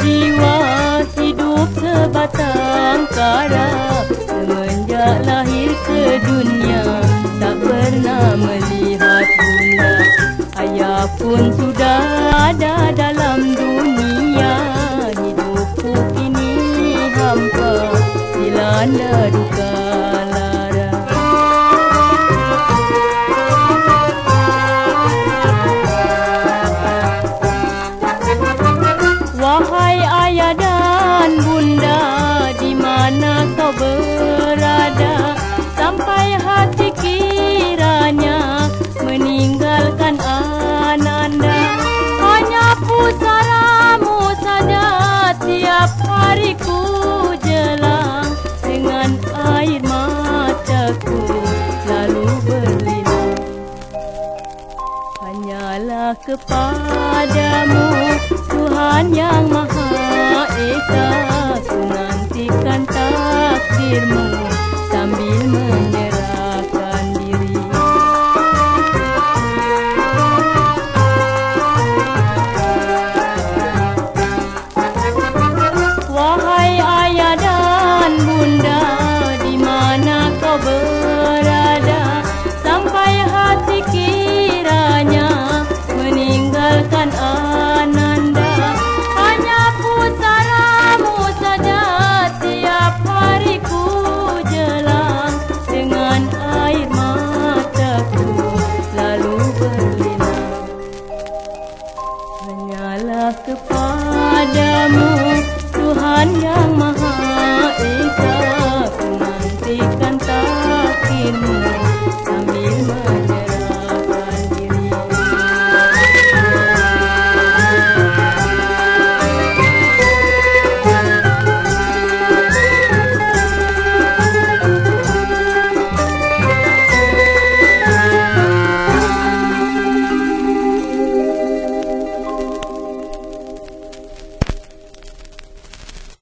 jiwa hidup sebatang kara. Semenjak lahir ke dunia tak pernah melihat bunda Ayah pun sudah ada dalam dunia. Hidupku kini hampa dilanda duka kepadamu Tuhan yang Maha Esa Ku nantikan takdirmu The upon